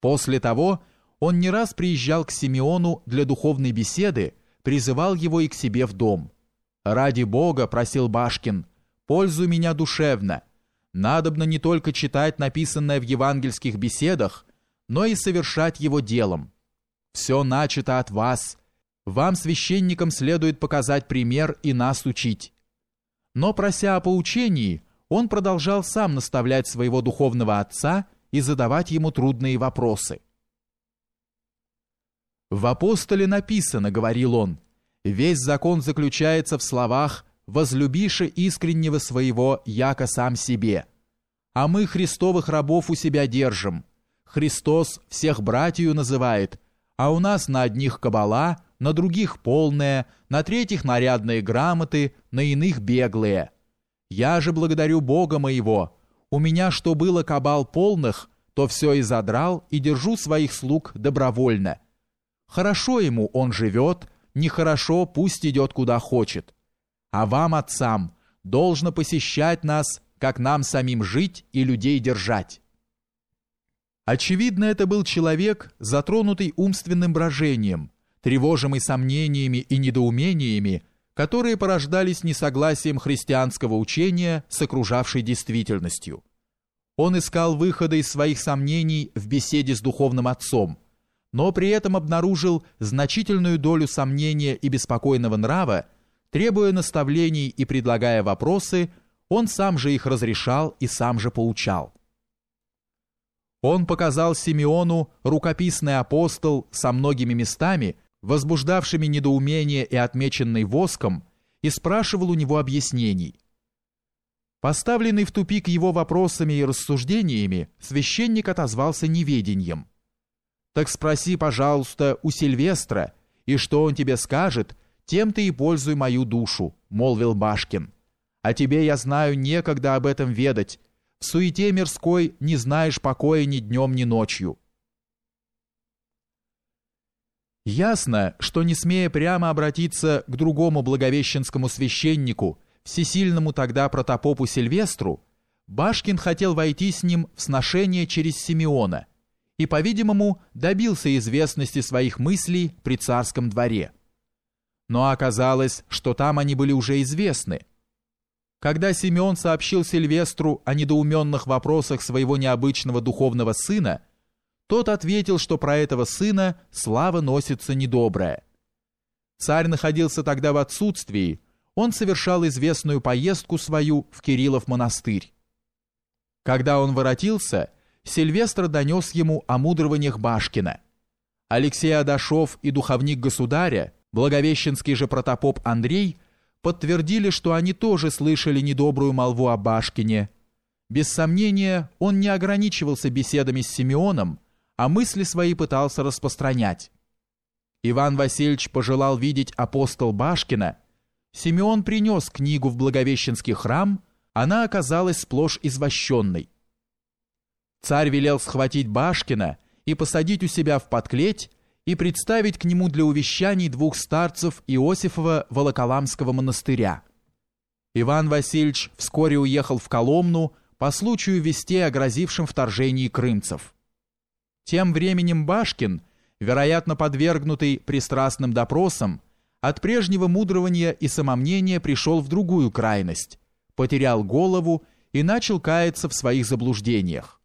После того он не раз приезжал к Симеону для духовной беседы, призывал его и к себе в дом. «Ради Бога», — просил Башкин, — «пользуй меня душевно. Надобно не только читать написанное в евангельских беседах, но и совершать его делом. Все начато от вас. Вам, священникам, следует показать пример и нас учить». Но, прося о поучении, он продолжал сам наставлять своего духовного отца и задавать ему трудные вопросы. «В апостоле написано, — говорил он, — весь закон заключается в словах «возлюбише искреннего своего, яко сам себе». А мы Христовых рабов у себя держим. Христос всех братью называет, а у нас на одних кабала, на других полная, на третьих нарядные грамоты, на иных беглые. Я же благодарю Бога моего, у меня что было кабал полных, то все и задрал и держу своих слуг добровольно» Хорошо ему он живет, нехорошо пусть идет куда хочет. А вам, отцам, должно посещать нас, как нам самим жить и людей держать. Очевидно, это был человек, затронутый умственным брожением, тревожимый сомнениями и недоумениями, которые порождались несогласием христианского учения с окружавшей действительностью. Он искал выхода из своих сомнений в беседе с духовным отцом – но при этом обнаружил значительную долю сомнения и беспокойного нрава, требуя наставлений и предлагая вопросы, он сам же их разрешал и сам же поучал. Он показал Симеону рукописный апостол со многими местами, возбуждавшими недоумение и отмеченный воском, и спрашивал у него объяснений. Поставленный в тупик его вопросами и рассуждениями, священник отозвался неведением. Так спроси, пожалуйста, у Сильвестра, и что он тебе скажет, тем ты и пользуй мою душу, молвил Башкин. А тебе я знаю некогда об этом ведать. В суете мирской не знаешь покоя ни днем, ни ночью. Ясно, что не смея прямо обратиться к другому благовещенскому священнику, всесильному тогда протопопу Сильвестру, Башкин хотел войти с ним в сношение через Симеона, и, по-видимому, добился известности своих мыслей при царском дворе. Но оказалось, что там они были уже известны. Когда Симеон сообщил Сильвестру о недоуменных вопросах своего необычного духовного сына, тот ответил, что про этого сына слава носится недобрая. Царь находился тогда в отсутствии, он совершал известную поездку свою в Кириллов монастырь. Когда он воротился, Сильвестр донес ему о мудрованиях Башкина. Алексей Адашов и духовник государя, благовещенский же протопоп Андрей, подтвердили, что они тоже слышали недобрую молву о Башкине. Без сомнения, он не ограничивался беседами с Симеоном, а мысли свои пытался распространять. Иван Васильевич пожелал видеть апостол Башкина. Симеон принес книгу в Благовещенский храм, она оказалась сплошь извощенной. Царь велел схватить Башкина и посадить у себя в подклеть и представить к нему для увещаний двух старцев Иосифова Волоколамского монастыря. Иван Васильевич вскоре уехал в Коломну по случаю вести о грозившем вторжении крымцев. Тем временем Башкин, вероятно подвергнутый пристрастным допросам, от прежнего мудрования и самомнения пришел в другую крайность, потерял голову и начал каяться в своих заблуждениях.